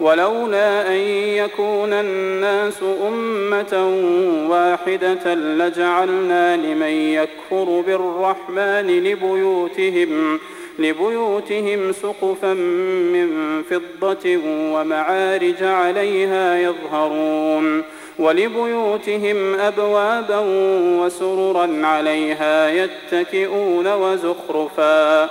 ولولا أن يكون الناس أمة واحدة لجعلنا لمن يكفر بالرحمن لبيوتهم لبيوتهم سقفا من فضة ومعارج عليها يظهرون ولبيوتهم أبوابا وسررا عليها يتكئون وزخرفا.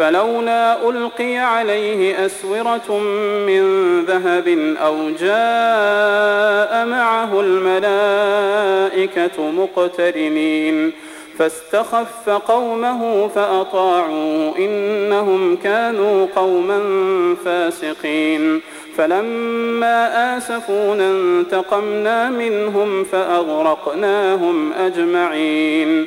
فلولا ألقي عليه أسورة من ذهب أو جاء معه الملائكة مقترنين فاستخف قومه فأطاعوا إنهم كانوا قوما فاسقين فلما آسفونا انتقمنا منهم فأغرقناهم أجمعين